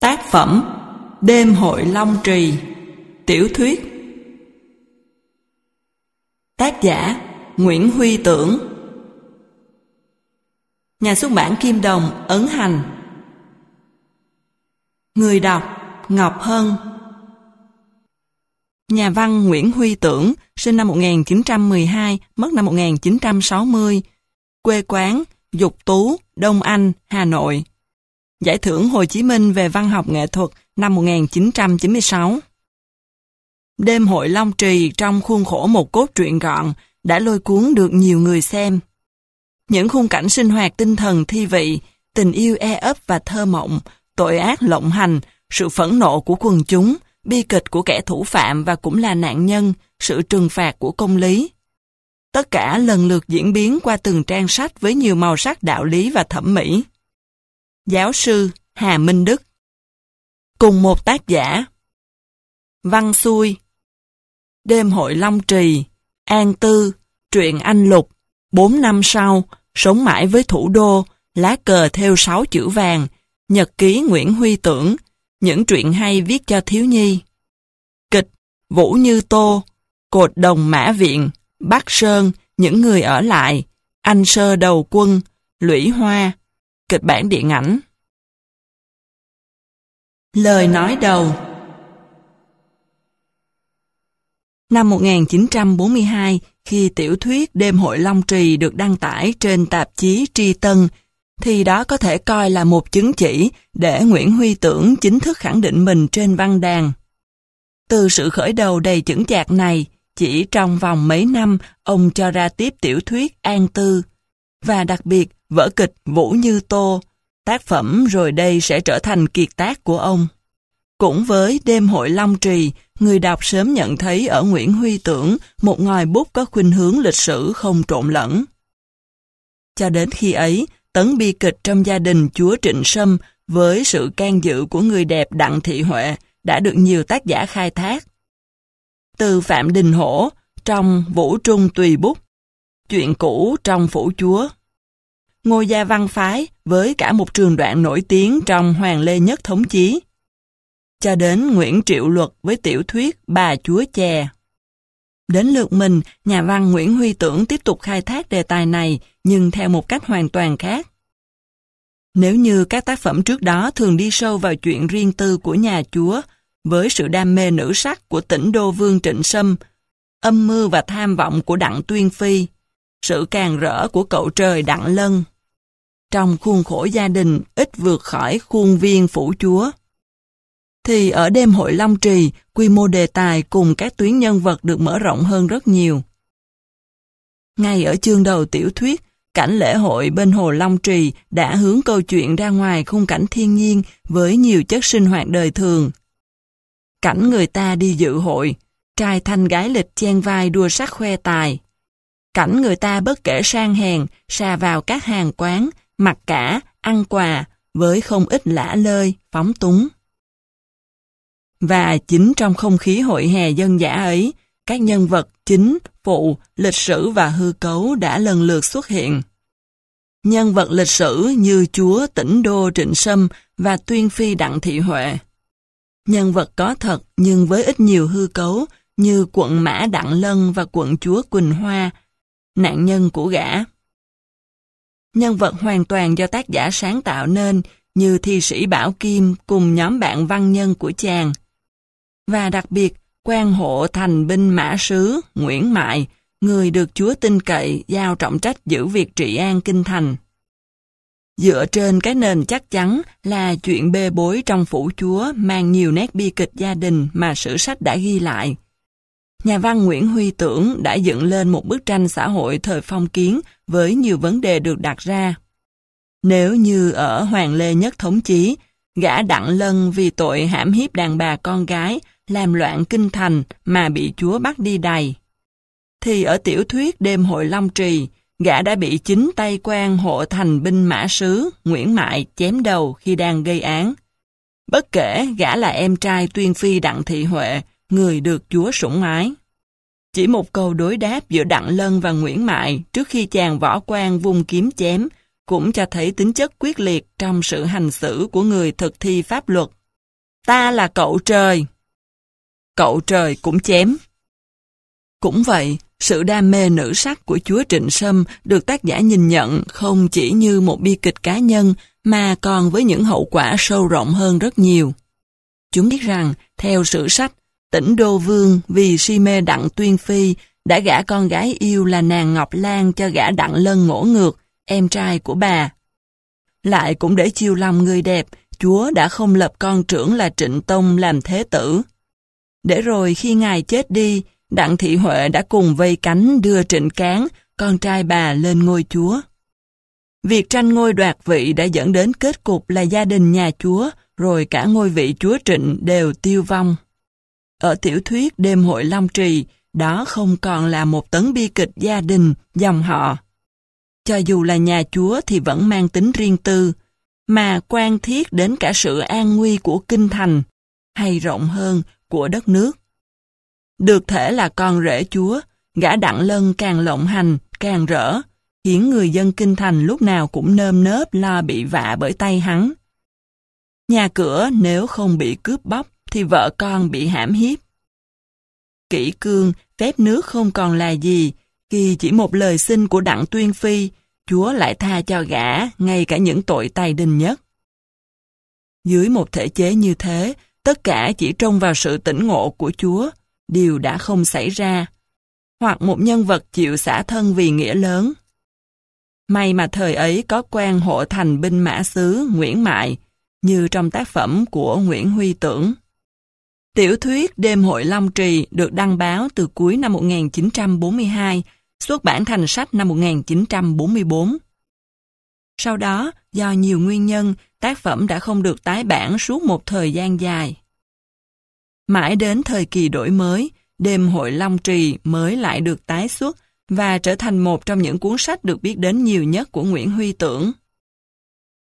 Tác phẩm Đêm hội Long Trì. Tiểu thuyết Tác giả Nguyễn Huy Tưởng. Nhà xuất bản Kim Đồng ấn hành. Người đọc Ngọc Hân. Nhà văn Nguyễn Huy Tưởng sinh năm 1912, mất năm 1960 Quê quán Dục Tú, Đông Anh, Hà Nội. Giải thưởng Hồ Chí Minh về văn học nghệ thuật năm 1996. Đêm hội Long Trì trong khuôn khổ một cốt truyện gọn đã lôi cuốn được nhiều người xem. Những khung cảnh sinh hoạt tinh thần thi vị, tình yêu e ấp và thơ mộng, tội ác lộng hành, sự phẫn nộ của quần chúng, bi kịch của kẻ thủ phạm và cũng là nạn nhân, sự trừng phạt của công lý. Tất cả lần lượt diễn biến qua từng trang sách với nhiều màu sắc đạo lý và thẩm mỹ. Giáo sư Hà Minh Đức. Cùng một tác giả. Văn Xuôi Đêm hội Long Trì. An Tư. Truyện Anh Lục. 4 năm sau, Sống mãi với thủ đô, Lá cờ theo sáu chữ vàng, Nhật ký Nguyễn Huy Tưởng. Những truyện hay viết cho thiếu nhi. Kịch Vũ Như Tô. Cột Đồng Mã Viện. Bắc Sơn, Những người ở lại. Anh Sơ Đầu Quân. Lũy Hoa. Kịch bản điện ảnh. Lời nói đầu. Năm 1942, khi tiểu thuyết Đêm hội Long Trì được đăng tải trên tạp chí Tri Tân, thì đó có thể coi là một chứng chỉ để Nguyễn Huy Tưởng chính thức khẳng định mình trên văn đàn. Từ sự khởi đầu đầy chững chạc này, chỉ trong vòng mấy năm, ông cho ra tiếp tiểu thuyết An Tư, và đặc biệt vở kịch Vũ Như Tô, tác phẩm rồi đây sẽ trở thành kiệt tác của ông. Cũng với đêm hội Long Trì, người đọc sớm nhận thấy ở Nguyễn Huy Tưởng một ngòi bút có khuynh hướng lịch sử không trộn lẫn. Cho đến khi ấy, tấn bi kịch trong gia đình chúa Trịnh Sâm với sự can dự của người đẹp Đặng Thị Huệ đã được nhiều tác giả khai thác. Từ Phạm Đình Hổ trong Vũ Trung Tùy Bút, chuyện cũ trong Phủ Chúa. Ngôi gia văn phái với cả một trường đoạn nổi tiếng trong Hoàng Lê Nhất Thống Chí cho đến Nguyễn Triệu Luật với tiểu thuyết Bà Chúa Chè. Đến lượt mình, nhà văn Nguyễn Huy Tưởng tiếp tục khai thác đề tài này, nhưng theo một cách hoàn toàn khác. Nếu như các tác phẩm trước đó thường đi sâu vào chuyện riêng tư của nhà chúa, với sự đam mê nữ sắc của tỉnh đô vương Trịnh Sâm, âm mưu và tham vọng của Đặng Tuyên Phi, sự càng rỡ của cậu trời Đặng Lân. Trong khuôn khổ gia đình ít vượt khỏi khuôn viên phủ chúa thì ở đêm hội Long Trì, quy mô đề tài cùng các tuyến nhân vật được mở rộng hơn rất nhiều. Ngay ở chương đầu tiểu thuyết, cảnh lễ hội bên hồ Long Trì đã hướng câu chuyện ra ngoài khung cảnh thiên nhiên với nhiều chất sinh hoạt đời thường. Cảnh người ta đi dự hội, trai thanh gái lịch chen vai đua sắc khoe tài. Cảnh người ta bất kể sang hèn, xà vào các hàng quán, mặc cả, ăn quà, với không ít lã lơi, phóng túng. Và chính trong không khí hội hè dân giả ấy, các nhân vật chính, phụ, lịch sử và hư cấu đã lần lượt xuất hiện. Nhân vật lịch sử như chúa tỉnh đô Trịnh Sâm và tuyên phi Đặng Thị Huệ. Nhân vật có thật nhưng với ít nhiều hư cấu như quận Mã Đặng Lân và quận chúa Quỳnh Hoa, nạn nhân của gã. Nhân vật hoàn toàn do tác giả sáng tạo nên như thi sĩ Bảo Kim cùng nhóm bạn văn nhân của chàng và đặc biệt quan hộ thành binh mã sứ Nguyễn Mại, người được Chúa tin cậy giao trọng trách giữ việc trị an kinh thành. Dựa trên cái nền chắc chắn là chuyện bê bối trong phủ chúa mang nhiều nét bi kịch gia đình mà sử sách đã ghi lại. Nhà văn Nguyễn Huy Tưởng đã dựng lên một bức tranh xã hội thời phong kiến với nhiều vấn đề được đặt ra. Nếu như ở Hoàng Lê Nhất Thống Chí, gã Đặng Lân vì tội hãm hiếp đàn bà con gái làm loạn kinh thành mà bị chúa bắt đi đầy. Thì ở tiểu thuyết đêm hội Long Trì, gã đã bị chính tay quan hộ thành binh mã sứ Nguyễn Mại chém đầu khi đang gây án. Bất kể gã là em trai tuyên phi Đặng Thị Huệ, người được chúa sủng ái. Chỉ một câu đối đáp giữa Đặng Lân và Nguyễn Mại trước khi chàng võ quan vung kiếm chém cũng cho thấy tính chất quyết liệt trong sự hành xử của người thực thi pháp luật ta là cậu trời. Cậu trời cũng chém. Cũng vậy, sự đam mê nữ sắc của chúa Trịnh Sâm được tác giả nhìn nhận không chỉ như một bi kịch cá nhân mà còn với những hậu quả sâu rộng hơn rất nhiều. Chúng biết rằng, theo sử sách, tỉnh Đô Vương vì si mê Đặng Tuyên Phi đã gả con gái yêu là nàng Ngọc Lan cho gã Đặng Lân ngỗ ngược, em trai của bà. Lại cũng để chiêu lòng người đẹp, Chúa đã không lập con trưởng là Trịnh Tông làm thế tử. Để rồi khi ngài chết đi, Đặng Thị Huệ đã cùng vây cánh đưa Trịnh Cán, con trai bà lên ngôi chúa. Việc tranh ngôi đoạt vị đã dẫn đến kết cục là gia đình nhà chúa, rồi cả ngôi vị chúa Trịnh đều tiêu vong. Ở tiểu thuyết Đêm hội Long Trì, đó không còn là một tấn bi kịch gia đình, dòng họ. Cho dù là nhà chúa thì vẫn mang tính riêng tư, mà quan thiết đến cả sự an nguy của kinh thành, hay rộng hơn của đất nước. Được thể là con rể chúa, gã đặng lân càng lộng hành, càng rỡ, khiến người dân kinh thành lúc nào cũng nơm nớp lo bị vạ bởi tay hắn. Nhà cửa nếu không bị cướp bóc thì vợ con bị hãm hiếp. Kỷ cương, phép nước không còn là gì, khi chỉ một lời xin của Đặng Tuyên Phi, Chúa lại tha cho gã ngay cả những tội tay đình nhất. Dưới một thể chế như thế, tất cả chỉ trông vào sự tỉnh ngộ của Chúa, điều đã không xảy ra, hoặc một nhân vật chịu xả thân vì nghĩa lớn. May mà thời ấy có quan hộ thành binh mã sứ Nguyễn Mại, như trong tác phẩm của Nguyễn Huy Tưởng. Tiểu thuyết Đêm hội Long Trì được đăng báo từ cuối năm 1942, xuất bản thành sách năm 1944. Sau đó, do nhiều nguyên nhân, tác phẩm đã không được tái bản suốt một thời gian dài. Mãi đến thời kỳ đổi mới, Đêm hội Long Trì mới lại được tái xuất và trở thành một trong những cuốn sách được biết đến nhiều nhất của Nguyễn Huy Tưởng.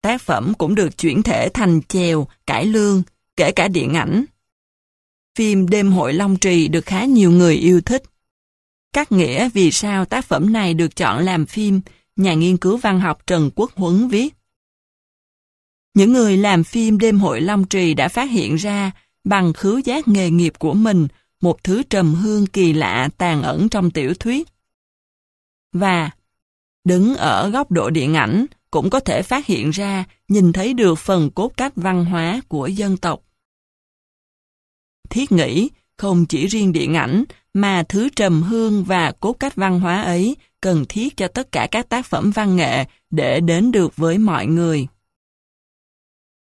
Tác phẩm cũng được chuyển thể thành chèo, cải lương, kể cả điện ảnh. Phim Đêm hội Long Trì được khá nhiều người yêu thích. Các nghĩa vì sao tác phẩm này được chọn làm phim, nhà nghiên cứu văn học Trần Quốc Huấn viết. Những người làm phim Đêm hội Long Trì đã phát hiện ra, bằng khứu giác nghề nghiệp của mình, một thứ trầm hương kỳ lạ tàn ẩn trong tiểu thuyết. Và, đứng ở góc độ điện ảnh, cũng có thể phát hiện ra, nhìn thấy được phần cốt cách văn hóa của dân tộc. Thiết nghĩ, không chỉ riêng điện ảnh, mà thứ trầm hương và cốt cách văn hóa ấy cần thiết cho tất cả các tác phẩm văn nghệ để đến được với mọi người.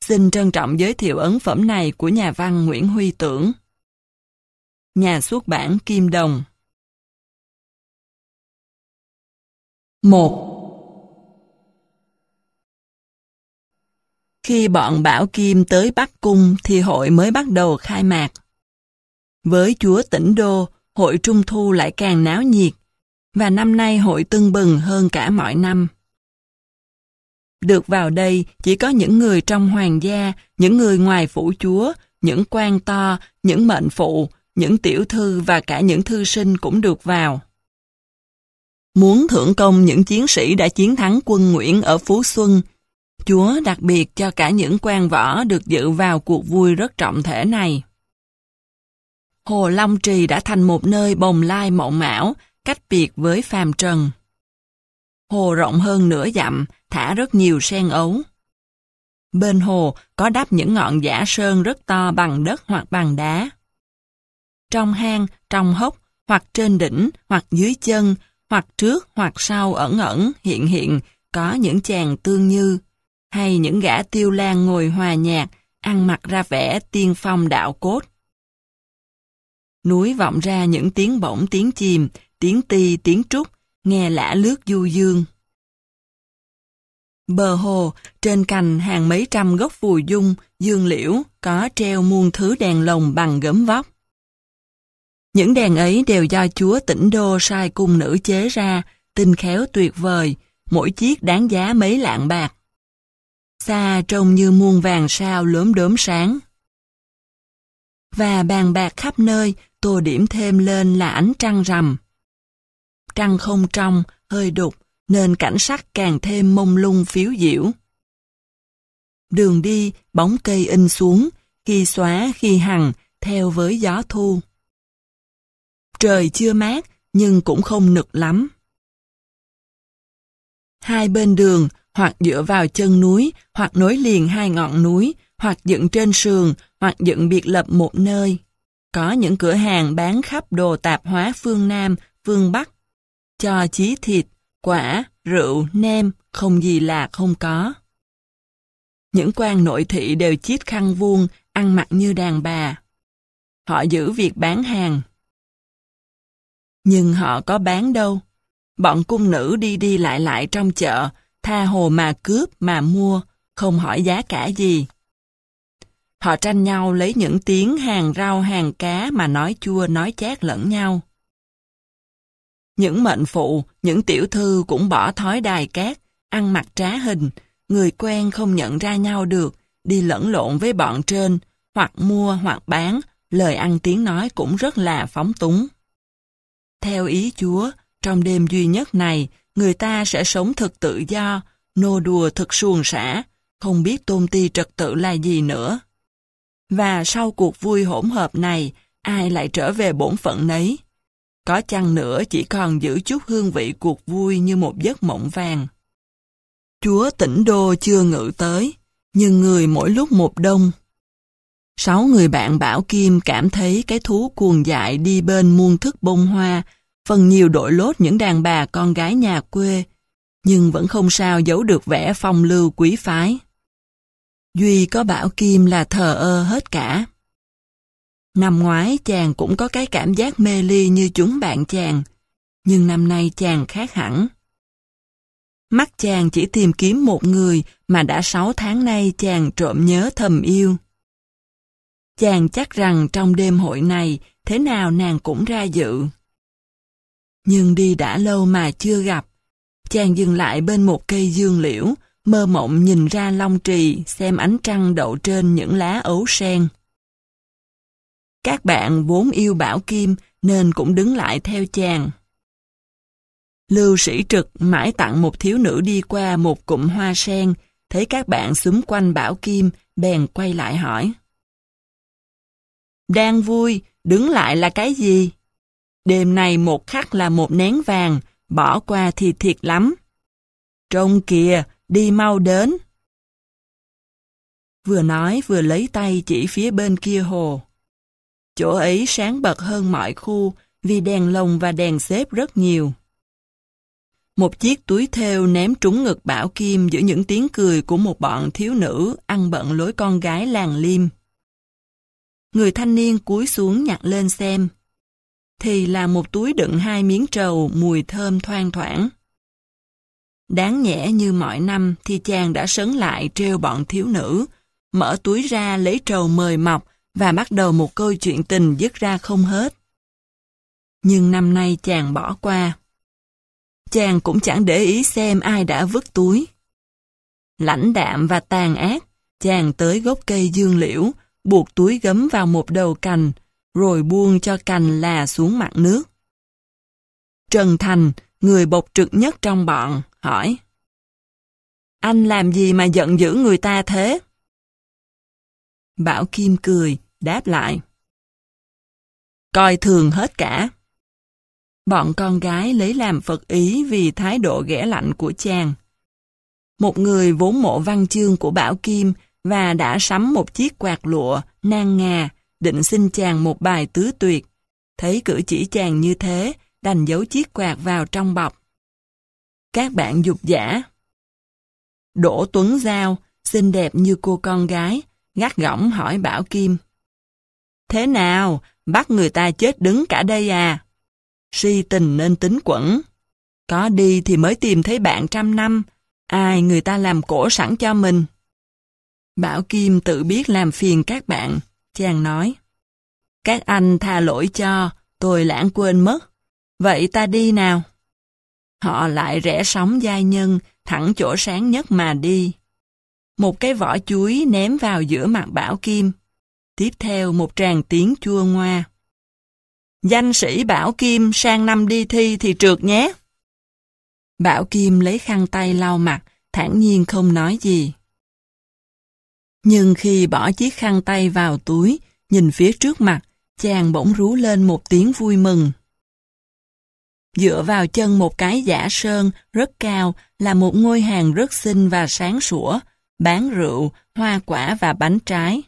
Xin trân trọng giới thiệu ấn phẩm này của nhà văn Nguyễn Huy Tưởng. Nhà xuất bản Kim Đồng 1. Khi bọn Bảo Kim tới Bắc Cung thì hội mới bắt đầu khai mạc. Với chúa tỉnh đô, hội Trung Thu lại càng náo nhiệt, và năm nay hội tưng bừng hơn cả mọi năm. Được vào đây chỉ có những người trong hoàng gia, những người ngoài phủ chúa, những quan to, những mệnh phụ, những tiểu thư và cả những thư sinh cũng được vào. Muốn thưởng công những chiến sĩ đã chiến thắng quân Nguyễn ở Phú Xuân, Chúa đặc biệt cho cả những quan võ được dự vào cuộc vui rất trọng thể này. Hồ Long Trì đã thành một nơi bồng lai mộng mão, cách biệt với phàm trần. Hồ rộng hơn nửa dặm, thả rất nhiều sen ấu. Bên hồ có đắp những ngọn giả sơn rất to bằng đất hoặc bằng đá. Trong hang, trong hốc, hoặc trên đỉnh, hoặc dưới chân, hoặc trước, hoặc sau ẩn ẩn, hiện hiện, có những chàng tương như, hay những gã tiêu lan ngồi hòa nhạc, ăn mặc ra vẻ tiên phong đạo cốt. Núi vọng ra những tiếng bổng tiếng chìm, tiếng ti tiếng trúc, nghe lã lướt du dương. Bờ hồ, trên cành hàng mấy trăm gốc phù dung, dương liễu, có treo muôn thứ đèn lồng bằng gấm vóc. Những đèn ấy đều do chúa tỉnh đô sai cung nữ chế ra, tinh khéo tuyệt vời, mỗi chiếc đáng giá mấy lạng bạc. Xa trông như muôn vàng sao lốm đốm sáng. Và bàn bạc khắp nơi, tô điểm thêm lên là ánh trăng rằm. Trăng không trong, hơi đục, nên cảnh sắc càng thêm mông lung phiếu diễu. Đường đi, bóng cây in xuống, khi xóa khi hằng, theo với gió thu. Trời chưa mát, nhưng cũng không nực lắm. Hai bên đường, hoặc dựa vào chân núi, hoặc nối liền hai ngọn núi, hoặc dựng trên sườn, hoặc dựng biệt lập một nơi. Có những cửa hàng bán khắp đồ tạp hóa phương Nam, phương Bắc, cho chí thịt, quả, rượu, nem, không gì là không có. Những quan nội thị đều chiết khăn vuông, ăn mặc như đàn bà. Họ giữ việc bán hàng. Nhưng họ có bán đâu. Bọn cung nữ đi đi lại lại trong chợ, tha hồ mà cướp mà mua, không hỏi giá cả gì. Họ tranh nhau lấy những tiếng hàng rau hàng cá mà nói chua nói chát lẫn nhau. Những mệnh phụ, những tiểu thư cũng bỏ thói đài cát, ăn mặc trá hình, người quen không nhận ra nhau được, đi lẫn lộn với bọn trên, hoặc mua hoặc bán, lời ăn tiếng nói cũng rất là phóng túng. Theo ý Chúa, trong đêm duy nhất này, người ta sẽ sống thực tự do, nô đùa thực suồng sã, không biết tôn ti trật tự là gì nữa. Và sau cuộc vui hỗn hợp này, ai lại trở về bổn phận nấy? Có chăng nữa chỉ còn giữ chút hương vị cuộc vui như một giấc mộng vàng. Chúa tỉnh đô chưa ngự tới, nhưng người mỗi lúc một đông. Sáu người bạn Bảo Kim cảm thấy cái thú cuồng dại đi bên muôn thức bông hoa, phần nhiều đội lốt những đàn bà con gái nhà quê, nhưng vẫn không sao giấu được vẻ phong lưu quý phái. Duy có Bảo Kim là thờ ơ hết cả. Năm ngoái chàng cũng có cái cảm giác mê ly như chúng bạn chàng, nhưng năm nay chàng khác hẳn. Mắt chàng chỉ tìm kiếm một người mà đã sáu tháng nay chàng trộm nhớ thầm yêu. Chàng chắc rằng trong đêm hội này, thế nào nàng cũng ra dự. Nhưng đi đã lâu mà chưa gặp. Chàng dừng lại bên một cây dương liễu, mơ mộng nhìn ra long trì, xem ánh trăng đậu trên những lá ấu sen. Các bạn vốn yêu Bảo Kim nên cũng đứng lại theo chàng. Lưu sĩ trực mãi tặng một thiếu nữ đi qua một cụm hoa sen, thấy các bạn xúm quanh Bảo Kim, bèn quay lại hỏi. Đang vui, đứng lại là cái gì? Đêm này một khắc là một nén vàng, bỏ qua thì thiệt lắm. Trông kìa, đi mau đến. Vừa nói vừa lấy tay chỉ phía bên kia hồ. Chỗ ấy sáng bật hơn mọi khu vì đèn lồng và đèn xếp rất nhiều. Một chiếc túi thêu ném trúng ngực Bảo Kim giữa những tiếng cười của một bọn thiếu nữ ăn bận lối con gái làng liêm. Người thanh niên cúi xuống nhặt lên xem. Thì là một túi đựng hai miếng trầu mùi thơm thoang thoảng. Đáng nhẽ như mọi năm thì chàng đã sấn lại treo bọn thiếu nữ, mở túi ra lấy trầu mời mọc và bắt đầu một câu chuyện tình dứt ra không hết. Nhưng năm nay chàng bỏ qua. Chàng cũng chẳng để ý xem ai đã vứt túi. Lãnh đạm và tàn ác, chàng tới gốc cây dương liễu, buộc túi gấm vào một đầu cành, rồi buông cho cành là xuống mặt nước. Trần Thành, người bộc trực nhất trong bọn, hỏi. Anh làm gì mà giận dữ người ta thế? Bảo Kim cười, đáp lại. Coi thường hết cả. Bọn con gái lấy làm phật ý vì thái độ ghẻ lạnh của chàng. Một người vốn mộ văn chương của Bảo Kim và đã sắm một chiếc quạt lụa, nang ngà, định xin chàng một bài tứ tuyệt. Thấy cử chỉ chàng như thế, đành giấu chiếc quạt vào trong bọc. Các bạn dục giả. Đỗ Tuấn Giao, xinh đẹp như cô con gái, gắt gỏng hỏi Bảo Kim. Thế nào, bắt người ta chết đứng cả đây à? Si tình nên tính quẩn. Có đi thì mới tìm thấy bạn trăm năm, ai người ta làm cổ sẵn cho mình. Bảo Kim tự biết làm phiền các bạn, chàng nói. Các anh tha lỗi cho, tôi lãng quên mất. Vậy ta đi nào. Họ lại rẽ sóng giai nhân, thẳng chỗ sáng nhất mà đi. Một cái vỏ chuối ném vào giữa mặt Bảo Kim. Tiếp theo một tràng tiếng chua ngoa. Danh sĩ Bảo Kim sang năm đi thi thì trượt nhé. Bảo Kim lấy khăn tay lau mặt, thản nhiên không nói gì. Nhưng khi bỏ chiếc khăn tay vào túi, nhìn phía trước mặt, chàng bỗng rú lên một tiếng vui mừng. Dựa vào chân một cái giả sơn rất cao là một ngôi hàng rất xinh và sáng sủa, bán rượu, hoa quả và bánh trái.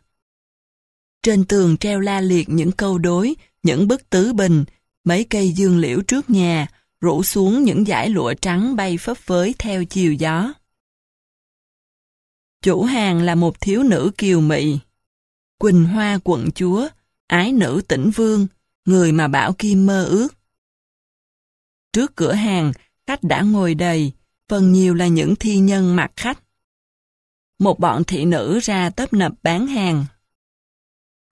Trên tường treo la liệt những câu đối, những bức tứ bình, mấy cây dương liễu trước nhà, rủ xuống những dải lụa trắng bay phấp phới theo chiều gió. Chủ hàng là một thiếu nữ kiều mị. Quỳnh Hoa quận chúa, ái nữ tỉnh vương, người mà Bảo Kim mơ ước. Trước cửa hàng, khách đã ngồi đầy, phần nhiều là những thi nhân mặc khách. Một bọn thị nữ ra tấp nập bán hàng.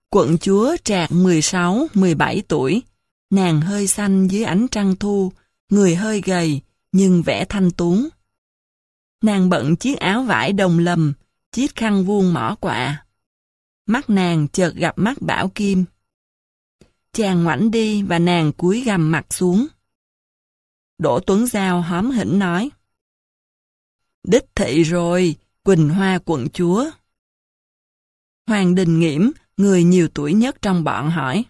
Quận chúa trạc 16-17 tuổi, nàng hơi xanh dưới ánh trăng thu, người hơi gầy, nhưng vẻ thanh tú. Nàng bận chiếc áo vải đồng lầm, chiếc khăn vuông mỏ quạ. Mắt nàng chợt gặp mắt Bảo Kim. Chàng ngoảnh đi và nàng cúi gằm mặt xuống. Đỗ Tuấn Giao hóm hỉnh nói. Đích thị rồi, Quỳnh Hoa quận chúa. Hoàng Đình Nghiễm, người nhiều tuổi nhất trong bọn hỏi.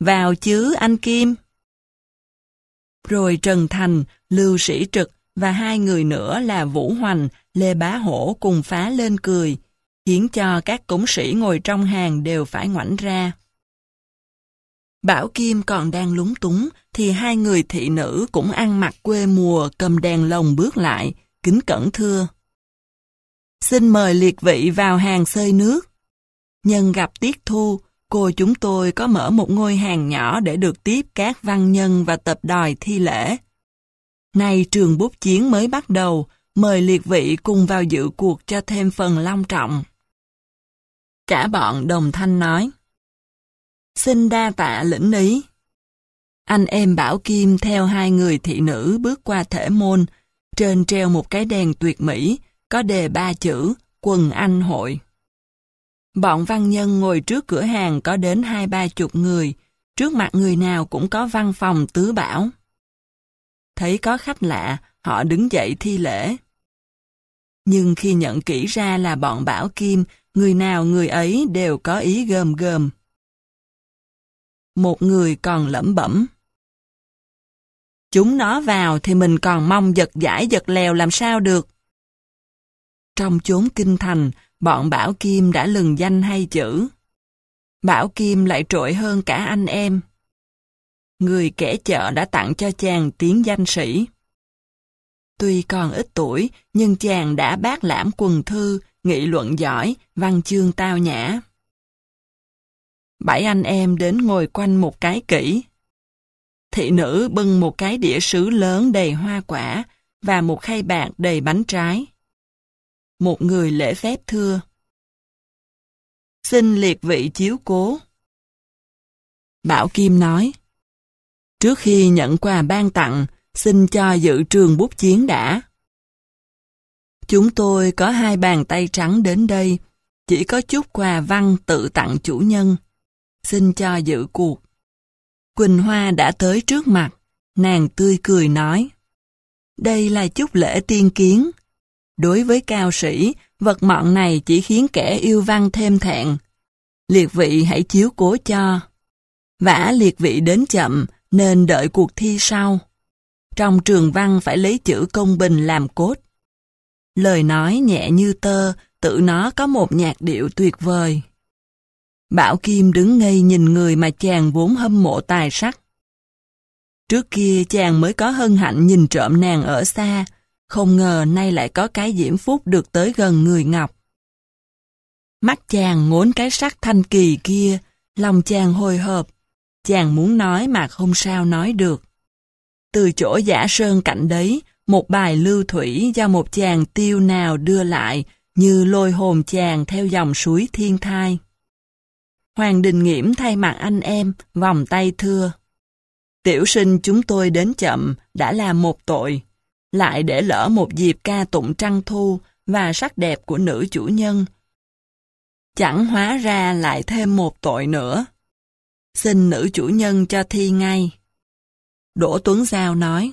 Vào chứ anh Kim. Rồi Trần Thành, Lưu Sĩ Trực và hai người nữa là Vũ Hoành, Lê Bá Hổ cùng phá lên cười, khiến cho các cống sĩ ngồi trong hàng đều phải ngoảnh ra. Bảo Kim còn đang lúng túng, thì hai người thị nữ cũng ăn mặc quê mùa cầm đèn lồng bước lại, kính cẩn thưa. Xin mời liệt vị vào hàng xơi nước. Nhân gặp tiết thu, cô chúng tôi có mở một ngôi hàng nhỏ để được tiếp các văn nhân và tập đòi thi lễ. Nay trường bút chiến mới bắt đầu, mời liệt vị cùng vào dự cuộc cho thêm phần long trọng. Cả bọn đồng thanh nói. Xin đa tạ lĩnh lý Anh em Bảo Kim theo hai người thị nữ bước qua thể môn, trên treo một cái đèn tuyệt mỹ, có đề ba chữ, quần anh hội. Bọn văn nhân ngồi trước cửa hàng có đến hai ba chục người, trước mặt người nào cũng có văn phòng tứ bảo. Thấy có khách lạ, họ đứng dậy thi lễ. Nhưng khi nhận kỹ ra là bọn Bảo Kim, người nào người ấy đều có ý gơm gơm. Một người còn lẩm bẩm. Chúng nó vào thì mình còn mong giật giải giật lèo làm sao được. Trong chốn kinh thành, bọn Bảo Kim đã lừng danh hay chữ. Bảo Kim lại trội hơn cả anh em. Người kẻ chợ đã tặng cho chàng tiếng danh sĩ. Tuy còn ít tuổi, nhưng chàng đã bác lãm quần thư, nghị luận giỏi, văn chương tao nhã. Bảy anh em đến ngồi quanh một cái kỹ. Thị nữ bưng một cái đĩa sứ lớn đầy hoa quả và một khay bạc đầy bánh trái. Một người lễ phép thưa. Xin liệt vị chiếu cố. Bảo Kim nói. Trước khi nhận quà ban tặng, xin cho dự trường bút chiến đã. Chúng tôi có hai bàn tay trắng đến đây, chỉ có chút quà văn tự tặng chủ nhân. Xin cho dự cuộc. Quỳnh Hoa đã tới trước mặt, nàng tươi cười nói. Đây là chút lễ tiên kiến. Đối với cao sĩ, vật mọn này chỉ khiến kẻ yêu văn thêm thẹn. Liệt vị hãy chiếu cố cho. Vả liệt vị đến chậm, nên đợi cuộc thi sau. Trong trường văn phải lấy chữ công bình làm cốt. Lời nói nhẹ như tơ, tự nó có một nhạc điệu tuyệt vời. Bảo Kim đứng ngây nhìn người mà chàng vốn hâm mộ tài sắc. Trước kia chàng mới có hân hạnh nhìn trộm nàng ở xa, không ngờ nay lại có cái diễm phúc được tới gần người Ngọc. Mắt chàng ngốn cái sắc thanh kỳ kia, lòng chàng hồi hộp, chàng muốn nói mà không sao nói được. Từ chỗ giả sơn cạnh đấy, một bài lưu thủy do một chàng tiêu nào đưa lại như lôi hồn chàng theo dòng suối thiên thai. Hoàng Đình Nghiễm thay mặt anh em, vòng tay thưa. Tiểu sinh chúng tôi đến chậm, đã là một tội. Lại để lỡ một dịp ca tụng trăng thu và sắc đẹp của nữ chủ nhân. Chẳng hóa ra lại thêm một tội nữa. Xin nữ chủ nhân cho thi ngay. Đỗ Tuấn Giao nói.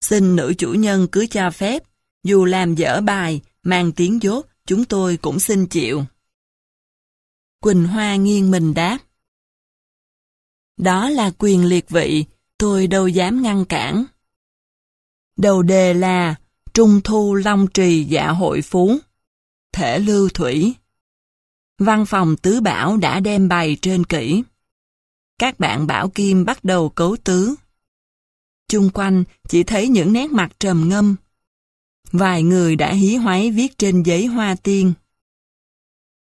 Xin nữ chủ nhân cứ cho phép, dù làm dở bài, mang tiếng dốt, chúng tôi cũng xin chịu. Quỳnh Hoa nghiêng mình đáp. Đó là quyền liệt vị, tôi đâu dám ngăn cản. Đầu đề là Trung thu Long Trì dạ hội phú. Thể lưu thủy. Văn phòng tứ bảo đã đem bày trên kỹ. Các bạn bảo kim bắt đầu cấu tứ. Chung quanh chỉ thấy những nét mặt trầm ngâm. Vài người đã hí hoáy viết trên giấy hoa tiên.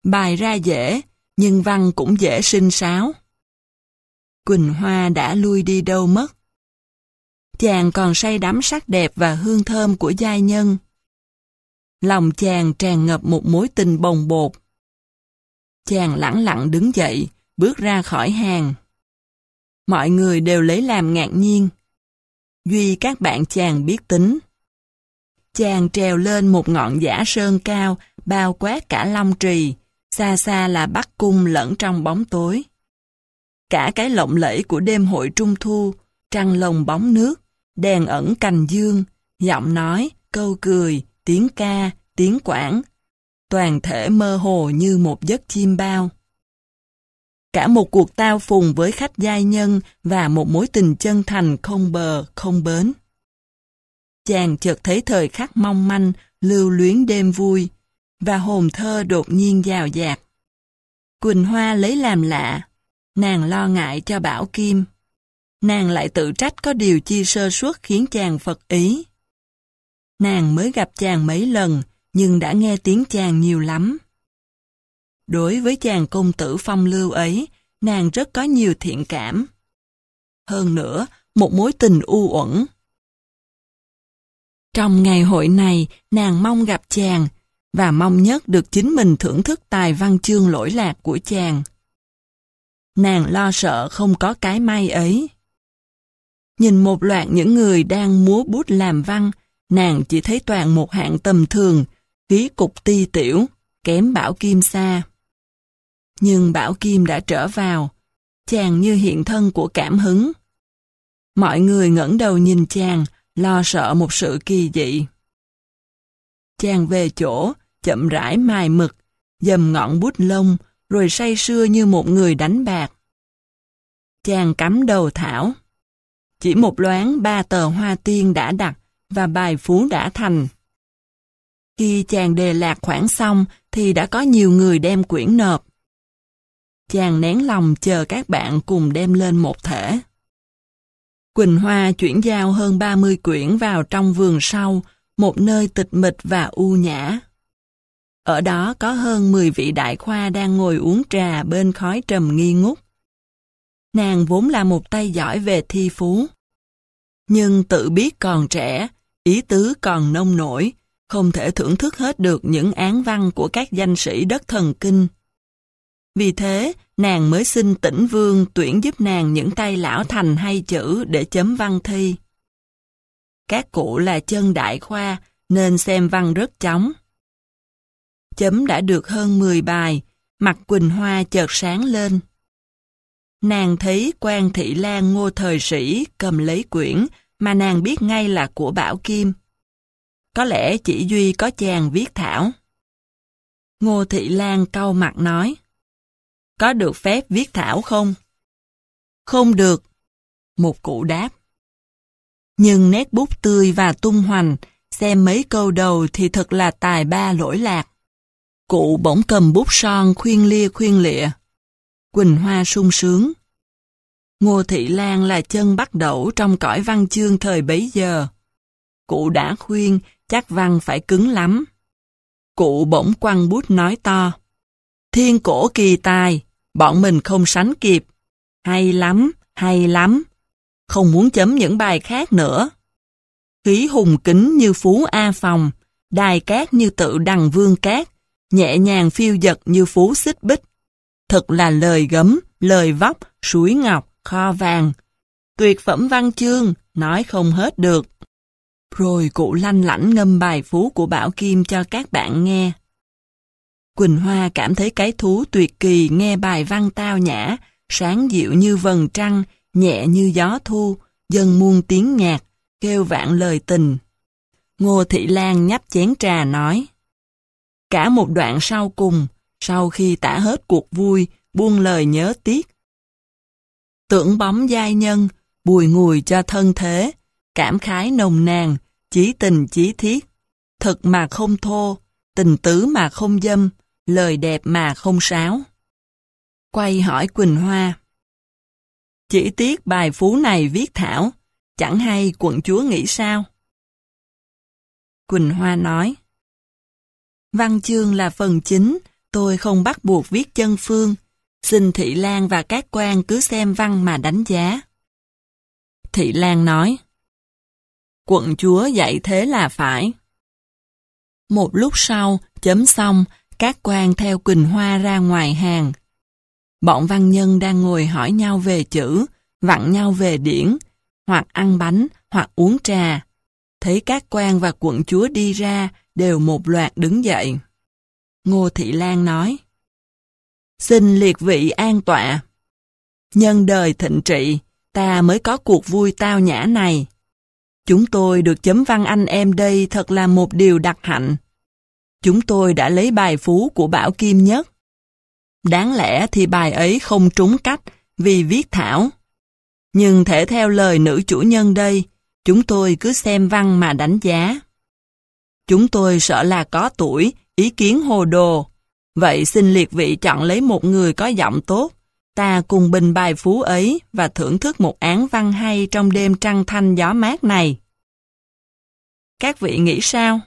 Bài ra dễ, nhưng văn cũng dễ sinh sáo. Quỳnh Hoa đã lui đi đâu mất. Chàng còn say đắm sắc đẹp và hương thơm của giai nhân. Lòng chàng tràn ngập một mối tình bồng bột. Chàng lẳng lặng đứng dậy, bước ra khỏi hàng. Mọi người đều lấy làm ngạc nhiên. Duy các bạn chàng biết tính. Chàng trèo lên một ngọn giả sơn cao, bao quát cả long trì, xa xa là bắc cung lẫn trong bóng tối. Cả cái lộng lẫy của đêm hội trung thu, trăng lồng bóng nước, đèn ẩn cành dương, giọng nói, câu cười, tiếng ca, tiếng quảng, toàn thể mơ hồ như một giấc chim bao. Cả một cuộc tao phùng với khách giai nhân và một mối tình chân thành không bờ, không bến. Chàng chợt thấy thời khắc mong manh, lưu luyến đêm vui, và hồn thơ đột nhiên giàu dạt. Quỳnh Hoa lấy làm lạ, nàng lo ngại cho Bảo Kim. Nàng lại tự trách có điều chi sơ suất khiến chàng phật ý. Nàng mới gặp chàng mấy lần, nhưng đã nghe tiếng chàng nhiều lắm. Đối với chàng công tử phong lưu ấy, nàng rất có nhiều thiện cảm. Hơn nữa, một mối tình u uẩn. Trong ngày hội này, nàng mong gặp chàng, và mong nhất được chính mình thưởng thức tài văn chương lỗi lạc của chàng. Nàng lo sợ không có cái may ấy. Nhìn một loạt những người đang múa bút làm văn, nàng chỉ thấy toàn một hạng tầm thường, khí cục ti tiểu, kém Bảo Kim xa. Nhưng Bảo Kim đã trở vào, chàng như hiện thân của cảm hứng. Mọi người ngẩng đầu nhìn chàng, lo sợ một sự kỳ dị. Chàng về chỗ, chậm rãi mài mực, dầm ngọn bút lông, rồi say sưa như một người đánh bạc. Chàng cắm đầu thảo. Chỉ một loáng ba tờ hoa tiên đã đặt và bài phú đã thành. Khi chàng đề lạc khoản xong thì đã có nhiều người đem quyển nộp. Chàng nén lòng chờ các bạn cùng đem lên một thể. Quỳnh Hoa chuyển giao hơn 30 quyển vào trong vườn sau, một nơi tịch mịch và u nhã. Ở đó có hơn 10 vị đại khoa đang ngồi uống trà bên khói trầm nghi ngút. Nàng vốn là một tay giỏi về thi phú. Nhưng tự biết còn trẻ, ý tứ còn nông nổi, không thể thưởng thức hết được những án văn của các danh sĩ đất thần kinh. Vì thế, nàng mới xin tỉnh vương tuyển giúp nàng những tay lão thành hay chữ để chấm văn thi. Các cụ là chân đại khoa, nên xem văn rất chóng. Chấm đã được hơn 10 bài, mặt Quỳnh Hoa chợt sáng lên. Nàng thấy quan thị lan ngô thời sĩ cầm lấy quyển mà nàng biết ngay là của Bảo Kim. Có lẽ chỉ Duy có chàng viết thảo. Ngô Thị Lan cau mặt nói. Có được phép viết thảo không? Không được. Một cụ đáp. Nhưng nét bút tươi và tung hoành, xem mấy câu đầu thì thật là tài ba lỗi lạc. Cụ bỗng cầm bút son khuyên lia khuyên lịa. Quỳnh Hoa sung sướng. Ngô Thị Lan là chân bắt đầu trong cõi văn chương thời bấy giờ. Cụ đã khuyên chắc văn phải cứng lắm. Cụ bỗng quăng bút nói to. Thiên cổ kỳ tài, bọn mình không sánh kịp. Hay lắm, hay lắm. Không muốn chấm những bài khác nữa. Khí hùng kính như phú A Phòng, đài cát như tự đằng vương cát, nhẹ nhàng phiêu dật như phú xích bích. Thật là lời gấm, lời vóc, suối ngọc, kho vàng. Tuyệt phẩm văn chương, nói không hết được. Rồi cụ lanh lãnh ngâm bài phú của Bảo Kim cho các bạn nghe. Quỳnh Hoa cảm thấy cái thú tuyệt kỳ nghe bài văn tao nhã, sáng dịu như vầng trăng, nhẹ như gió thu, dân muôn tiếng nhạc, kêu vạn lời tình. Ngô Thị Lan nhấp chén trà nói. Cả một đoạn sau cùng, sau khi tả hết cuộc vui, buông lời nhớ tiếc. Tưởng bóng giai nhân, bùi ngùi cho thân thế, cảm khái nồng nàn, chí tình chí thiết, thực mà không thô, tình tứ mà không dâm, lời đẹp mà không sáo. Quay hỏi Quỳnh Hoa. Chỉ tiếc bài phú này viết thảo, chẳng hay quận chúa nghĩ sao? Quỳnh Hoa nói. Văn chương là phần chính, tôi không bắt buộc viết chân phương. Xin Thị Lan và các quan cứ xem văn mà đánh giá. Thị Lan nói. Quận chúa dạy thế là phải. Một lúc sau, chấm xong, các quan theo Quỳnh Hoa ra ngoài hàng. Bọn văn nhân đang ngồi hỏi nhau về chữ, vặn nhau về điển, hoặc ăn bánh, hoặc uống trà. Thấy các quan và quận chúa đi ra, đều một loạt đứng dậy. Ngô Thị Lan nói, Xin liệt vị an tọa. Nhân đời thịnh trị, ta mới có cuộc vui tao nhã này. Chúng tôi được chấm văn anh em đây thật là một điều đặc hạnh. Chúng tôi đã lấy bài phú của Bảo Kim Nhất. Đáng lẽ thì bài ấy không trúng cách vì viết thảo. Nhưng thể theo lời nữ chủ nhân đây, chúng tôi cứ xem văn mà đánh giá. Chúng tôi sợ là có tuổi, ý kiến hồ đồ. Vậy xin liệt vị chọn lấy một người có giọng tốt. Ta cùng bình bài phú ấy và thưởng thức một án văn hay trong đêm trăng thanh gió mát này. Các vị nghĩ sao?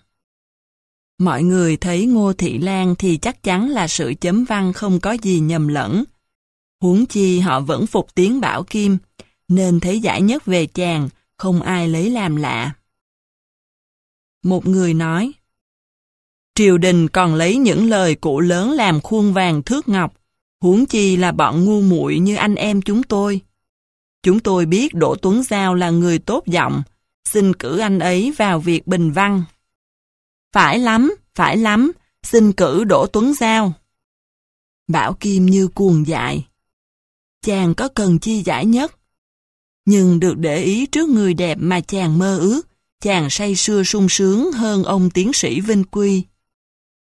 Mọi người thấy Ngô Thị Lan thì chắc chắn là sự chấm văn không có gì nhầm lẫn. Huống chi họ vẫn phục tiếng bảo kim, nên thấy giải nhất về chàng, không ai lấy làm lạ. Một người nói, Triều đình còn lấy những lời cụ lớn làm khuôn vàng thước ngọc, huống chi là bọn ngu muội như anh em chúng tôi. Chúng tôi biết Đỗ Tuấn Giao là người tốt giọng, xin cử anh ấy vào việc bình văn. Phải lắm, phải lắm, xin cử Đỗ Tuấn Giao. Bảo Kim như cuồng dại. Chàng có cần chi giải nhất? Nhưng được để ý trước người đẹp mà chàng mơ ước, chàng say sưa sung sướng hơn ông tiến sĩ Vinh Quy.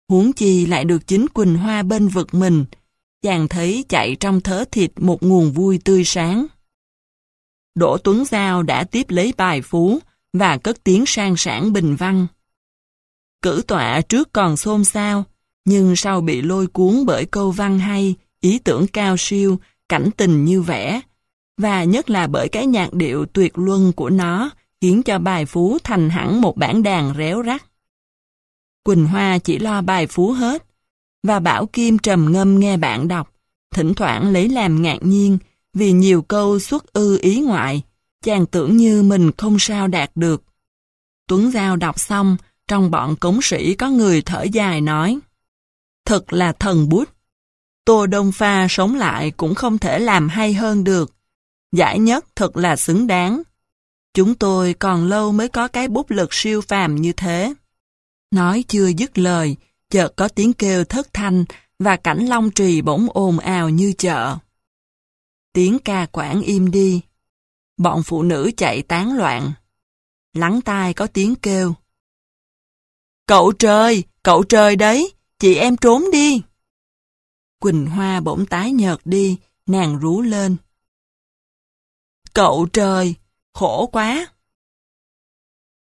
Huống chi lại được chính Quỳnh Hoa bên vực mình, chàng thấy chạy trong thớ thịt một nguồn vui tươi sáng. Đỗ Tuấn Giao đã tiếp lấy bài phú và cất tiếng sang sản bình văn. Cử tọa trước còn xôn xao, nhưng sau bị lôi cuốn bởi câu văn hay, ý tưởng cao siêu, cảnh tình như vẽ, và nhất là bởi cái nhạc điệu tuyệt luân của nó khiến cho bài phú thành hẳn một bản đàn réo rắt. Quỳnh Hoa chỉ lo bài phú hết, và Bảo Kim trầm ngâm nghe bạn đọc, thỉnh thoảng lấy làm ngạc nhiên vì nhiều câu xuất ư ý ngoại, chàng tưởng như mình không sao đạt được. Tuấn Giao đọc xong, trong bọn cống sĩ có người thở dài nói, Thật là thần bút. Tô Đông Pha sống lại cũng không thể làm hay hơn được. Giải nhất thật là xứng đáng. Chúng tôi còn lâu mới có cái bút lực siêu phàm như thế. Nói chưa dứt lời, chợt có tiếng kêu thất thanh và cảnh long trì bỗng ồn ào như chợ. Tiếng ca quảng im đi. Bọn phụ nữ chạy tán loạn. Lắng tai có tiếng kêu. Cậu trời, cậu trời đấy, chị em trốn đi. Quỳnh Hoa bỗng tái nhợt đi, nàng rú lên. Cậu trời, khổ quá.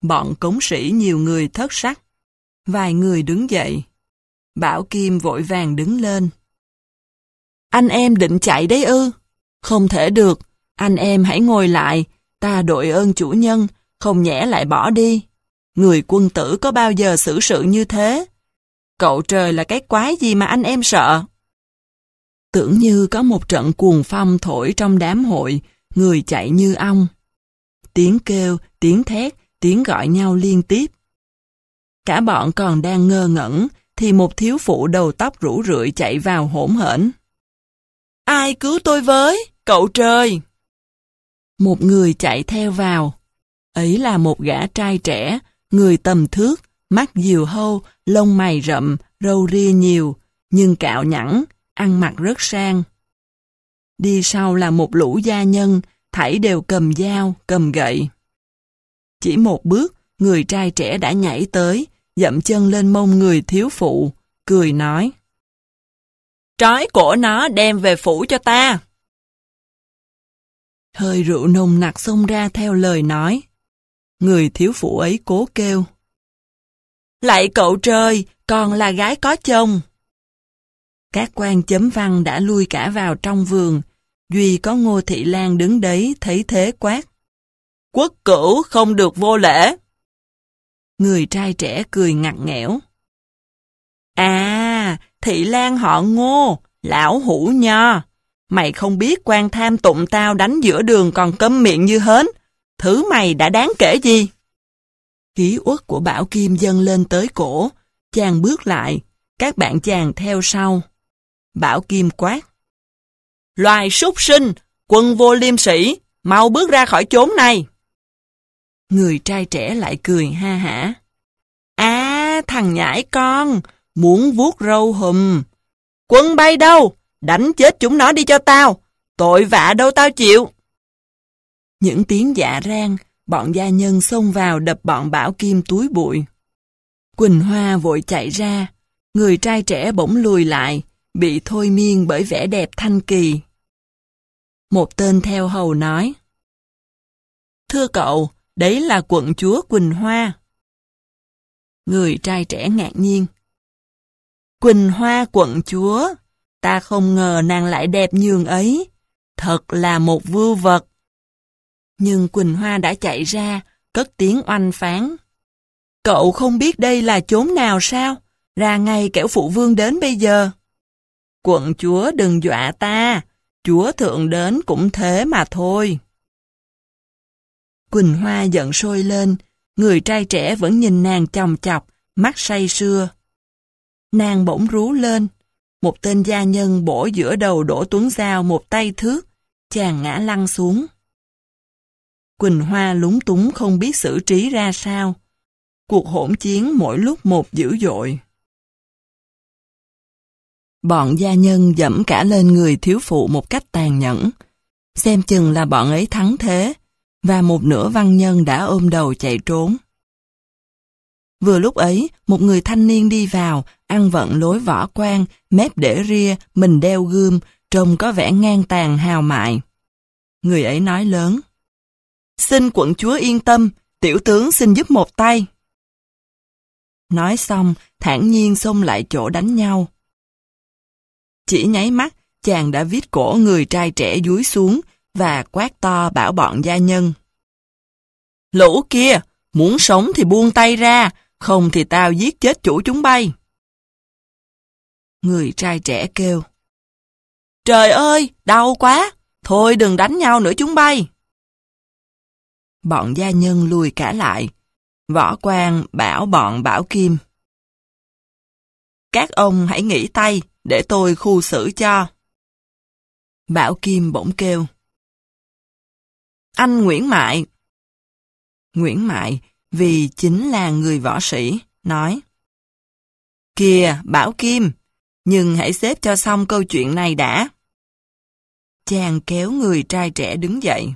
Bọn cống sĩ nhiều người thất sắc. Vài người đứng dậy. Bảo Kim vội vàng đứng lên. Anh em định chạy đấy ư? Không thể được, anh em hãy ngồi lại, ta đội ơn chủ nhân, không nhẽ lại bỏ đi. Người quân tử có bao giờ xử sự như thế? Cậu trời là cái quái gì mà anh em sợ? Tưởng như có một trận cuồng phong thổi trong đám hội, người chạy như ong. Tiếng kêu, tiếng thét, tiếng gọi nhau liên tiếp. Cả bọn còn đang ngơ ngẩn, thì một thiếu phụ đầu tóc rủ rượi chạy vào hỗn hển. Ai cứu tôi với, cậu trời! Một người chạy theo vào. Ấy là một gã trai trẻ, người tầm thước, mắt diều hâu, lông mày rậm, râu ria nhiều, nhưng cạo nhẵn, ăn mặc rất sang. Đi sau là một lũ gia nhân, thảy đều cầm dao, cầm gậy. Chỉ một bước, người trai trẻ đã nhảy tới, dậm chân lên mông người thiếu phụ, cười nói. Trói cổ nó đem về phủ cho ta. Hơi rượu nồng nặc xông ra theo lời nói. Người thiếu phụ ấy cố kêu. Lạy cậu trời, còn là gái có chồng. Các quan chấm văn đã lui cả vào trong vườn. Duy có Ngô Thị Lan đứng đấy thấy thế quát. Quốc cửu không được vô lễ. Người trai trẻ cười ngặt nghẽo. À, Thị Lan họ Ngô, lão hủ nho. Mày không biết quan tham tụng tao đánh giữa đường còn câm miệng như hến. Thứ mày đã đáng kể gì? Khí uất của Bảo Kim dâng lên tới cổ. Chàng bước lại, các bạn chàng theo sau. Bảo Kim quát. Loài súc sinh, quân vô liêm sĩ, mau bước ra khỏi chốn này. Người trai trẻ lại cười ha hả. À, thằng nhãi con, muốn vuốt râu hùm. Quân bay đâu? Đánh chết chúng nó đi cho tao. Tội vạ đâu tao chịu. Những tiếng dạ rang, bọn gia nhân xông vào đập bọn Bảo Kim túi bụi. Quỳnh Hoa vội chạy ra, người trai trẻ bỗng lùi lại, bị thôi miên bởi vẻ đẹp thanh kỳ. Một tên theo hầu nói, Thưa cậu, đấy là quận chúa Quỳnh Hoa. Người trai trẻ ngạc nhiên. Quỳnh Hoa quận chúa, ta không ngờ nàng lại đẹp nhường ấy, thật là một vưu vật. Nhưng Quỳnh Hoa đã chạy ra, cất tiếng oanh phán. Cậu không biết đây là chốn nào sao? Ra ngay kẻo phụ vương đến bây giờ. Quận chúa đừng dọa ta, chúa thượng đến cũng thế mà thôi. Quỳnh Hoa giận sôi lên, người trai trẻ vẫn nhìn nàng chòng chọc, mắt say sưa. Nàng bỗng rú lên, một tên gia nhân bổ giữa đầu đổ tuấn dao một tay thước, chàng ngã lăn xuống. Quỳnh Hoa lúng túng không biết xử trí ra sao. Cuộc hỗn chiến mỗi lúc một dữ dội. Bọn gia nhân dẫm cả lên người thiếu phụ một cách tàn nhẫn. Xem chừng là bọn ấy thắng thế, và một nửa văn nhân đã ôm đầu chạy trốn. Vừa lúc ấy, một người thanh niên đi vào, ăn vận lối võ quan, mép để ria, mình đeo gươm, trông có vẻ ngang tàn hào mại. Người ấy nói lớn. Xin quận chúa yên tâm, tiểu tướng xin giúp một tay. Nói xong, thản nhiên xông lại chỗ đánh nhau. Chỉ nháy mắt, chàng đã viết cổ người trai trẻ dúi xuống và quát to bảo bọn gia nhân. Lũ kia, muốn sống thì buông tay ra, không thì tao giết chết chủ chúng bay. Người trai trẻ kêu. Trời ơi, đau quá, thôi đừng đánh nhau nữa chúng bay. Bọn gia nhân lùi cả lại. Võ quan bảo bọn bảo kim. Các ông hãy nghỉ tay, để tôi khu xử cho. Bảo Kim bỗng kêu. Anh Nguyễn Mại. Nguyễn Mại, vì chính là người võ sĩ, nói. Kìa, Bảo Kim, nhưng hãy xếp cho xong câu chuyện này đã. Chàng kéo người trai trẻ đứng dậy.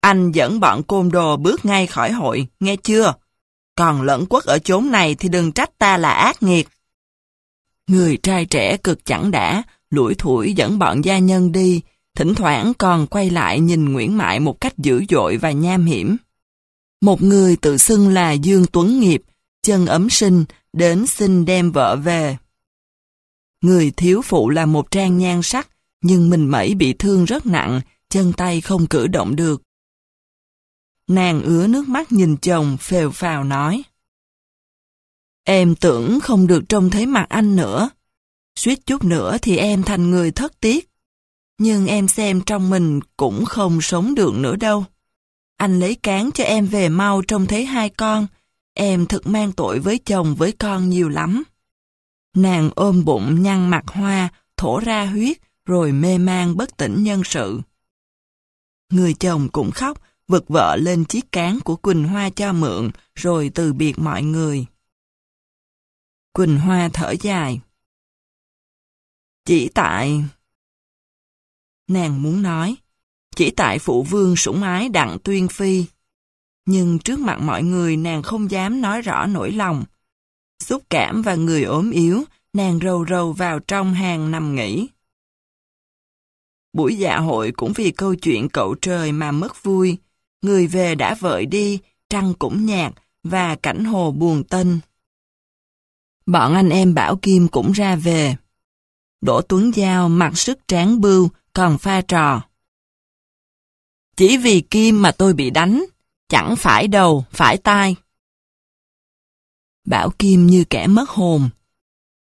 Anh dẫn bọn côn đồ bước ngay khỏi hội, nghe chưa? Còn lẫn quất ở chốn này thì đừng trách ta là ác nghiệt. Người trai trẻ cực chẳng đã, lủi thủi dẫn bọn gia nhân đi, thỉnh thoảng còn quay lại nhìn Nguyễn Mại một cách dữ dội và nham hiểm. Một người tự xưng là Dương Tuấn Nghiệp, chân ấm sinh, đến xin đem vợ về. Người thiếu phụ là một trang nhan sắc, nhưng mình mẩy bị thương rất nặng, chân tay không cử động được. Nàng ứa nước mắt nhìn chồng phèo phào nói. Em tưởng không được trông thấy mặt anh nữa. Suýt chút nữa thì em thành người thất tiếc. Nhưng em xem trong mình cũng không sống được nữa đâu. Anh lấy cán cho em về mau trông thấy hai con. Em thực mang tội với chồng với con nhiều lắm. Nàng ôm bụng nhăn mặt hoa, thổ ra huyết, rồi mê man bất tỉnh nhân sự. Người chồng cũng khóc, vực vợ lên chiếc cán của Quỳnh Hoa cho mượn, rồi từ biệt mọi người. Quỳnh Hoa thở dài. Chỉ tại... Nàng muốn nói, chỉ tại phụ vương sủng ái đặng tuyên phi. Nhưng trước mặt mọi người nàng không dám nói rõ nỗi lòng. xúc cảm và người ốm yếu, nàng rầu rầu vào trong hàng nằm nghỉ. Buổi dạ hội cũng vì câu chuyện cậu trời mà mất vui. Người về đã vợi đi, trăng cũng nhạt, và cảnh hồ buồn tân. Bọn anh em Bảo Kim cũng ra về. Đỗ Tuấn Giao mặc sức tráng bưu, còn pha trò. Chỉ vì Kim mà tôi bị đánh, chẳng phải đầu, phải tai. Bảo Kim như kẻ mất hồn.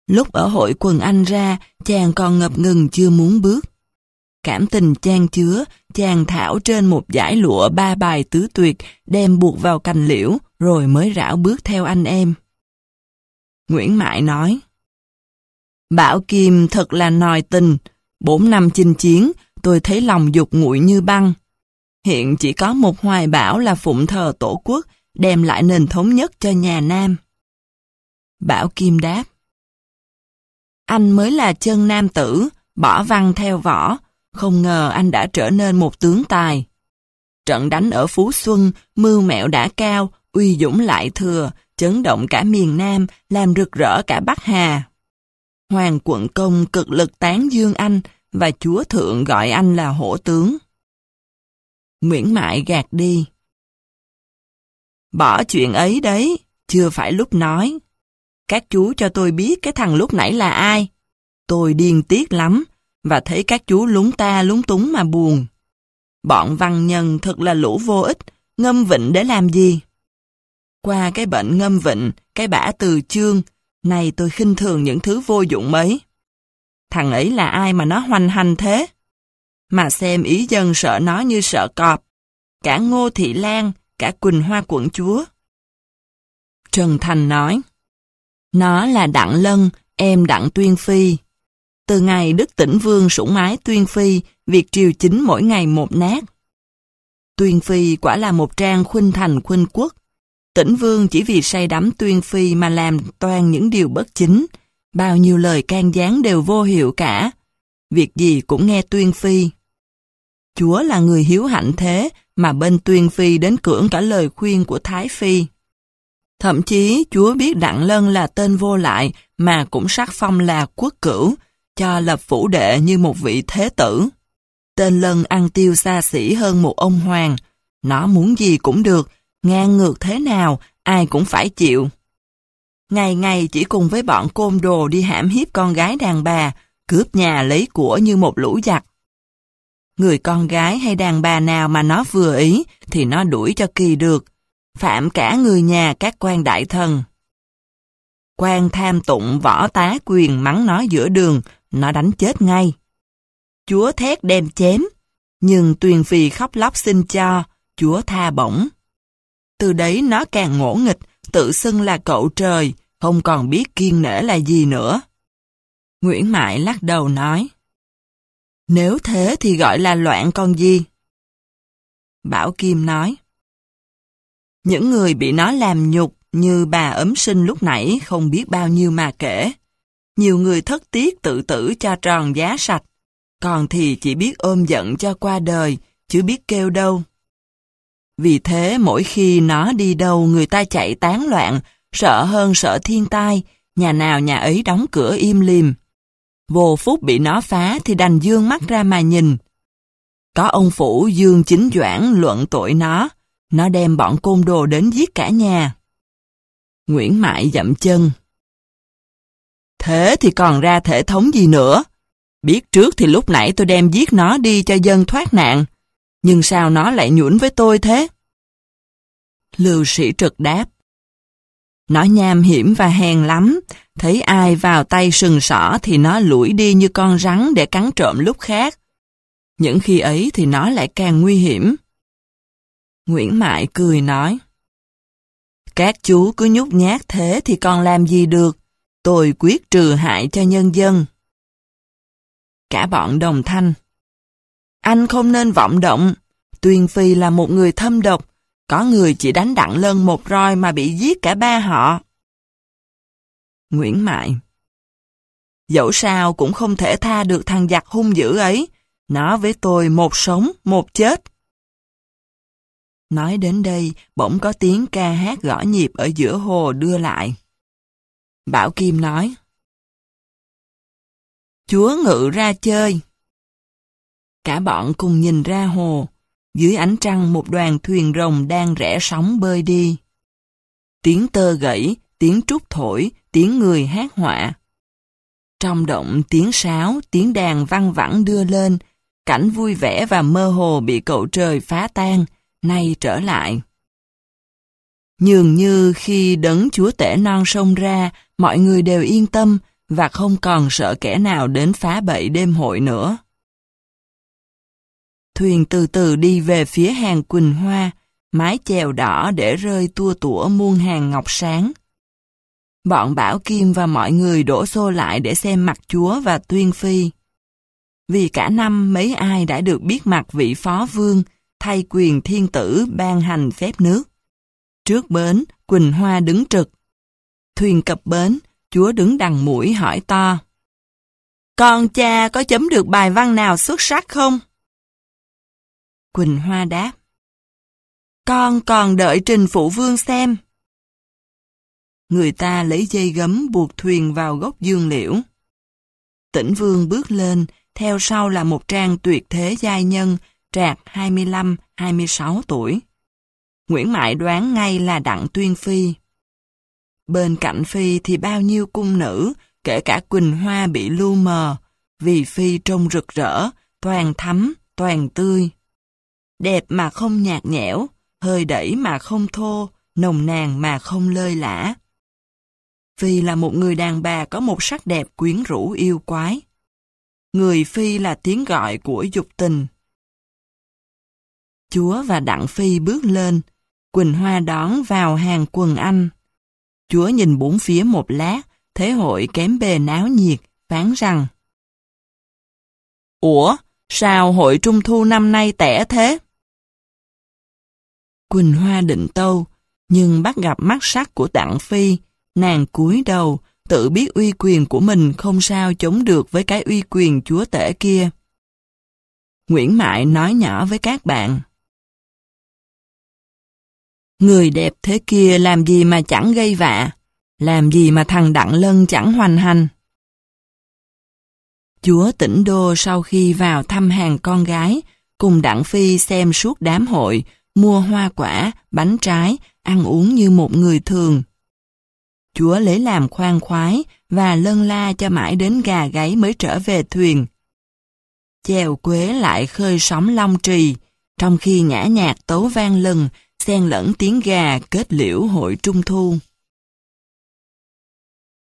Lúc ở hội quần anh ra, chàng còn ngập ngừng chưa muốn bước. Cảm tình chan chứa, chàng thảo trên một giải lụa ba bài tứ tuyệt, đem buộc vào cành liễu, rồi mới rảo bước theo anh em. Nguyễn Mại nói, Bảo Kim thật là nòi tình, bốn năm chinh chiến, tôi thấy lòng dục nguội như băng. Hiện chỉ có một hoài bảo là phụng thờ tổ quốc, đem lại nền thống nhất cho nhà Nam. Bảo Kim đáp, Anh mới là chân nam tử, bỏ văn theo võ, không ngờ anh đã trở nên một tướng tài. Trận đánh ở Phú Xuân, mưu mẹo đã cao, uy dũng lại thừa, chấn động cả miền Nam, làm rực rỡ cả Bắc Hà. Hoàng quận công cực lực tán dương anh, và chúa thượng gọi anh là hổ tướng. Nguyễn Mại gạt đi. Bỏ chuyện ấy đấy, chưa phải lúc nói. Các chú cho tôi biết cái thằng lúc nãy là ai. Tôi điên tiết lắm, và thấy các chú lúng ta lúng túng mà buồn. Bọn văn nhân thật là lũ vô ích, ngâm vịnh để làm gì? Qua cái bệnh ngâm vịnh, cái bả từ chương, này tôi khinh thường những thứ vô dụng mấy. Thằng ấy là ai mà nó hoành hành thế? Mà xem ý dân sợ nó như sợ cọp. Cả Ngô Thị Lan, cả Quỳnh Hoa quận chúa. Trần Thành nói, Nó là Đặng Lân, em Đặng Tuyên Phi. Từ ngày Đức Tĩnh Vương sủng mái Tuyên Phi, việc triều chính mỗi ngày một nát. Tuyên Phi quả là một trang khuynh thành khuynh quốc. Tĩnh Vương chỉ vì say đắm Tuyên Phi mà làm toàn những điều bất chính. Bao nhiêu lời can gián đều vô hiệu cả. Việc gì cũng nghe Tuyên Phi. Chúa là người hiếu hạnh thế mà bên Tuyên Phi đến cưỡng cả lời khuyên của Thái Phi. Thậm chí Chúa biết Đặng Lân là tên vô lại mà cũng sắc phong là quốc cửu, cho lập phủ đệ như một vị thế tử. Tên Lân ăn tiêu xa xỉ hơn một ông hoàng. Nó muốn gì cũng được, ngang ngược thế nào, ai cũng phải chịu. Ngày ngày chỉ cùng với bọn côn đồ đi hãm hiếp con gái đàn bà, cướp nhà lấy của như một lũ giặc. Người con gái hay đàn bà nào mà nó vừa ý thì nó đuổi cho kỳ được, phạm cả người nhà các quan đại thần. quan tham tụng võ tá quyền mắng nó giữa đường, nó đánh chết ngay. Chúa thét đem chém, nhưng tuyền phi khóc lóc xin cho, chúa tha bổng. Từ đấy nó càng ngỗ nghịch, tự xưng là cậu trời, không còn biết kiên nể là gì nữa. Nguyễn Mại lắc đầu nói, Nếu thế thì gọi là loạn con gì? Bảo Kim nói, Những người bị nó làm nhục như bà ấm sinh lúc nãy không biết bao nhiêu mà kể. Nhiều người thất tiếc tự tử cho tròn giá sạch, còn thì chỉ biết ôm giận cho qua đời, chứ biết kêu đâu. Vì thế mỗi khi nó đi đâu người ta chạy tán loạn, sợ hơn sợ thiên tai, nhà nào nhà ấy đóng cửa im lìm. Vô phút bị nó phá thì đành dương mắt ra mà nhìn. Có ông phủ dương chính doãn luận tội nó, nó đem bọn côn đồ đến giết cả nhà. Nguyễn Mại dậm chân. Thế thì còn ra thể thống gì nữa? Biết trước thì lúc nãy tôi đem giết nó đi cho dân thoát nạn. Nhưng sao nó lại nhũn với tôi thế? Lưu sĩ trực đáp. Nó nham hiểm và hèn lắm, thấy ai vào tay sừng sỏ thì nó lủi đi như con rắn để cắn trộm lúc khác. Những khi ấy thì nó lại càng nguy hiểm. Nguyễn Mại cười nói. Các chú cứ nhút nhát thế thì còn làm gì được, tôi quyết trừ hại cho nhân dân. Cả bọn đồng thanh. Anh không nên vọng động, Tuyền Phi là một người thâm độc, có người chỉ đánh đặng lân một roi mà bị giết cả ba họ. Nguyễn Mại Dẫu sao cũng không thể tha được thằng giặc hung dữ ấy. Nó với tôi một sống, một chết. Nói đến đây, bỗng có tiếng ca hát gõ nhịp ở giữa hồ đưa lại. Bảo Kim nói. Chúa ngự ra chơi. Cả bọn cùng nhìn ra hồ. Dưới ánh trăng một đoàn thuyền rồng đang rẽ sóng bơi đi. Tiếng tơ gãy, tiếng trúc thổi, tiếng người hát họa. Trong động tiếng sáo, tiếng đàn văng vẳng đưa lên, cảnh vui vẻ và mơ hồ bị cậu trời phá tan, nay trở lại. Nhường như khi đấng chúa tể non sông ra, mọi người đều yên tâm và không còn sợ kẻ nào đến phá bậy đêm hội nữa. Thuyền từ từ đi về phía hàng Quỳnh Hoa, mái chèo đỏ để rơi tua tủa muôn hàng ngọc sáng. Bọn Bảo Kim và mọi người đổ xô lại để xem mặt chúa và tuyên phi. Vì cả năm mấy ai đã được biết mặt vị phó vương, thay quyền thiên tử ban hành phép nước. Trước bến, Quỳnh Hoa đứng trực. Thuyền cập bến, chúa đứng đằng mũi hỏi to. Con cha có chấm được bài văn nào xuất sắc không? Quỳnh Hoa đáp. Con còn đợi Trình Phụ Vương xem. Người ta lấy dây gấm buộc thuyền vào gốc dương liễu. Tỉnh Vương bước lên, theo sau là một trang tuyệt thế giai nhân, trạc 25-26 tuổi. Nguyễn Mại đoán ngay là Đặng Tuyên Phi. Bên cạnh Phi thì bao nhiêu cung nữ, kể cả Quỳnh Hoa bị lu mờ, vì Phi trông rực rỡ, toàn thắm, toàn tươi. Đẹp mà không nhạt nhẽo, hơi đẩy mà không thô, nồng nàn mà không lơi lã. Phi là một người đàn bà có một sắc đẹp quyến rũ yêu quái. Người Phi là tiếng gọi của dục tình. Chúa và Đặng Phi bước lên, Quỳnh Hoa đón vào hàng quần anh. Chúa nhìn bốn phía một lát, thế hội kém bề náo nhiệt, phán rằng Ủa, sao hội trung thu năm nay tẻ thế? Quỳnh Hoa định tâu, nhưng bắt gặp mắt sắc của Đặng Phi, nàng cúi đầu, tự biết uy quyền của mình không sao chống được với cái uy quyền chúa tể kia. Nguyễn Mại nói nhỏ với các bạn. Người đẹp thế kia làm gì mà chẳng gây vạ, làm gì mà thằng Đặng Lân chẳng hoành hành. Chúa tỉnh đô sau khi vào thăm hàng con gái, cùng Đặng Phi xem suốt đám hội, mua hoa quả, bánh trái, ăn uống như một người thường. Chúa lấy làm khoan khoái và lân la cho mãi đến gà gáy mới trở về thuyền. Chèo quế lại khơi sóng long trì, trong khi nhã nhạc tấu vang lừng, xen lẫn tiếng gà kết liễu hội trung thu.